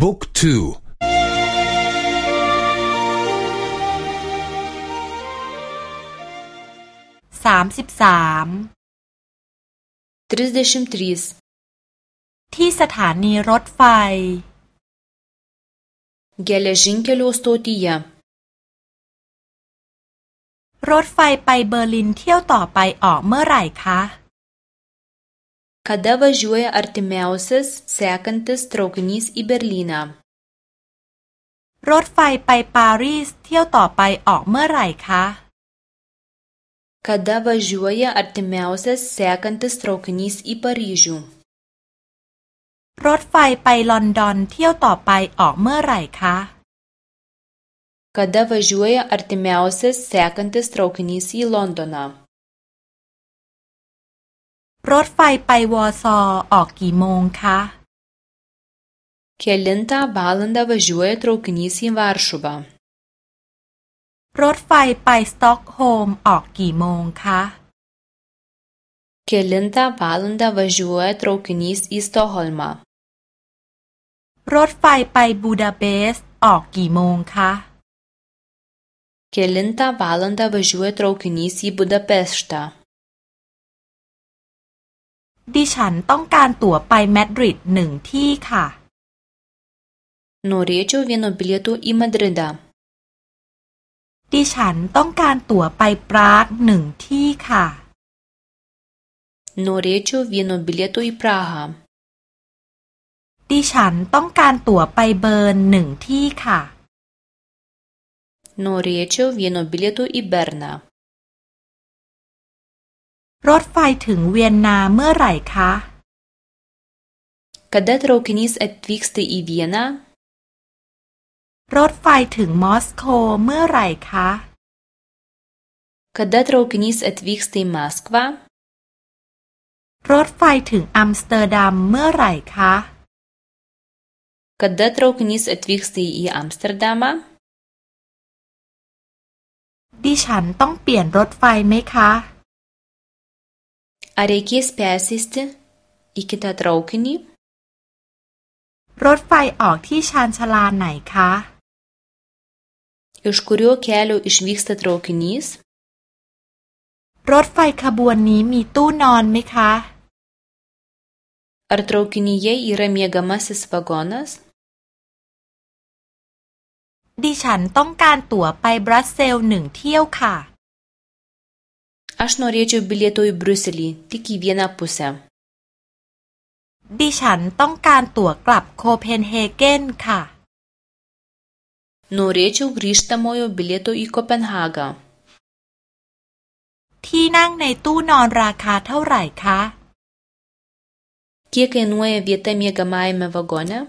บุ๊กทูสามสิบสามทริสเดชิมทรีสที่สถานีรถไฟ เกลจินเคลสโตติยารถไฟไปเบอร์ลินเที่ยวต่อไปออกเมื่อไหร่คะ kada važiuoja artimiausias sekantis traukinys į Berlyną รถไฟไปปารีสเที่ยวต่อไปออกเมื่อไหร่คะ kada važiuoja artimiausias sekantis traukinys į Paryžių รถไฟไปลอนดอนเที่ยวต่อไปออกเมื่อไหร่คะ kada važiuoja artimiausias sekantis traukinys į Londoną รถไฟไปวอร์ซอออกกี่โมงคะ Kelinta valanda važiuoja traukinys į Varšuvą. รถไฟไปสต็อกโฮล์มออกกี่โมงคะ Kelinta valanda važiuoja traukinys į Stokholmą. รถไฟไปบูดาเปสต์ออกกี่โมงคะ Kelinta valanda važiuoja traukinys į Budapeštą. ดิฉันต้องการตั๋วไปมาดริดหนึ่งที่ค่ะ Norėčiau vieno bilieto į Madridą. ดิฉันต้องการตั๋วไปปรากหนึ่งที่ค่ะ Norėčiau vieno bilieto į Prahą. ดิฉันต้องการตั๋วไปเบิร์นหนึ่งที่ค่ะ Norėčiau vieno bilieto į Berną. รถไฟถึงเวียนนาเมื่อไหร่คะ k ด d a traukinys ต t v y k s t a į v i e n รถไฟถึงมอสโกเมื่อไหร่คะ k ด d a traukinys atvyksta į m a s k รถไฟถึงอัมสเตอร์ดัมเมื่อไหร่คะ Kada t r a u k ตวิกสตีอัมสเตอร์ดัม d a m ą ดิฉันต้องเปลี่ยนรถไฟไหมคะ Ar reikės persėsti į kitą traukinį? รถไฟออกที่ชานชาลาไหนคะ Iš kurio kelio išvyksta traukinys? รถไฟขบวนนี้มีตู้นอนไหมคะ Ar traukinyje yra miegamasis vagonas? ดิฉันต้องการตั๋วไปบรัสเซลหนึ่งเที่ยวค่ะ Aš norėčiau bilieto į Briuselį, tik į vieną pusę. ดิฉันต้องการตั๋วกลับโคเปนเฮเกนค่ะ Norėčiau grįžtamojo bilieto į Kopenhagą. ที่นั่งในตู้นอนราคาเท่าไหร่คะ Kiek kainuoja vieta miegamajame vagone?